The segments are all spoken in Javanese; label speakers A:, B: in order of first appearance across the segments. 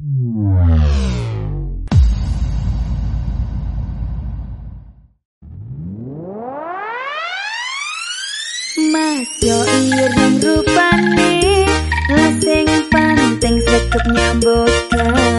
A: Mas yo iring rupane Leseng penting sekep nyambut kau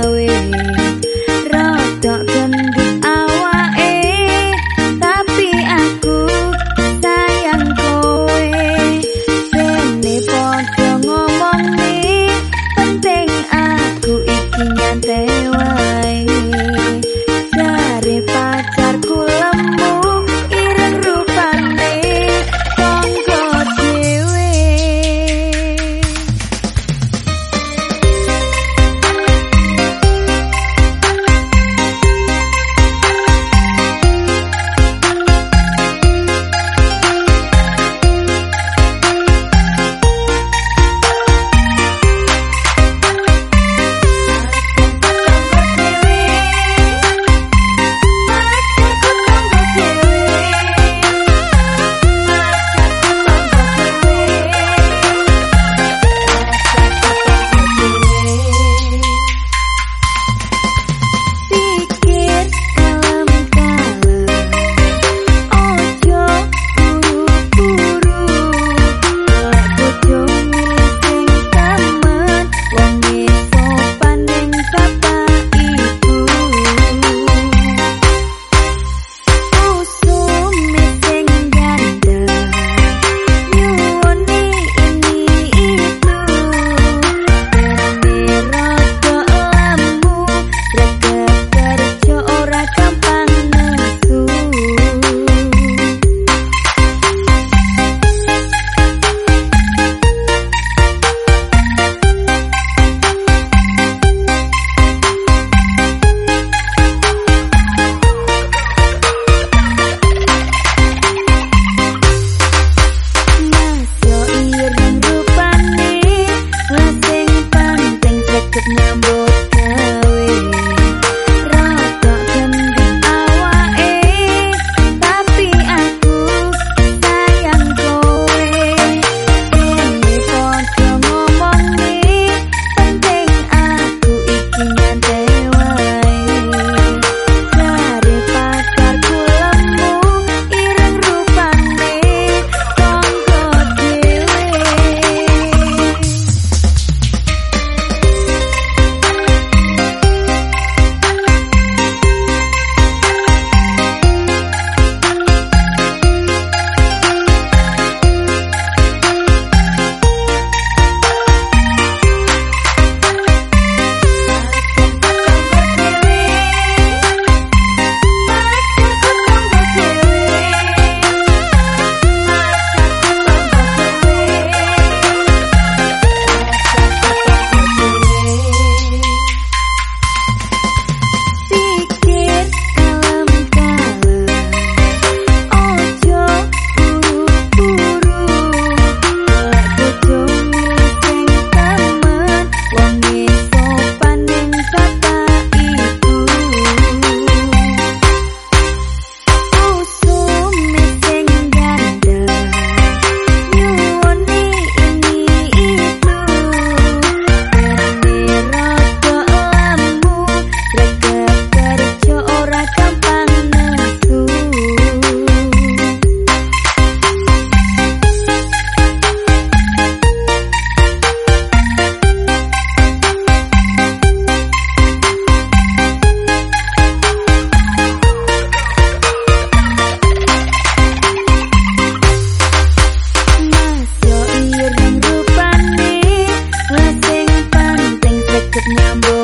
A: Number.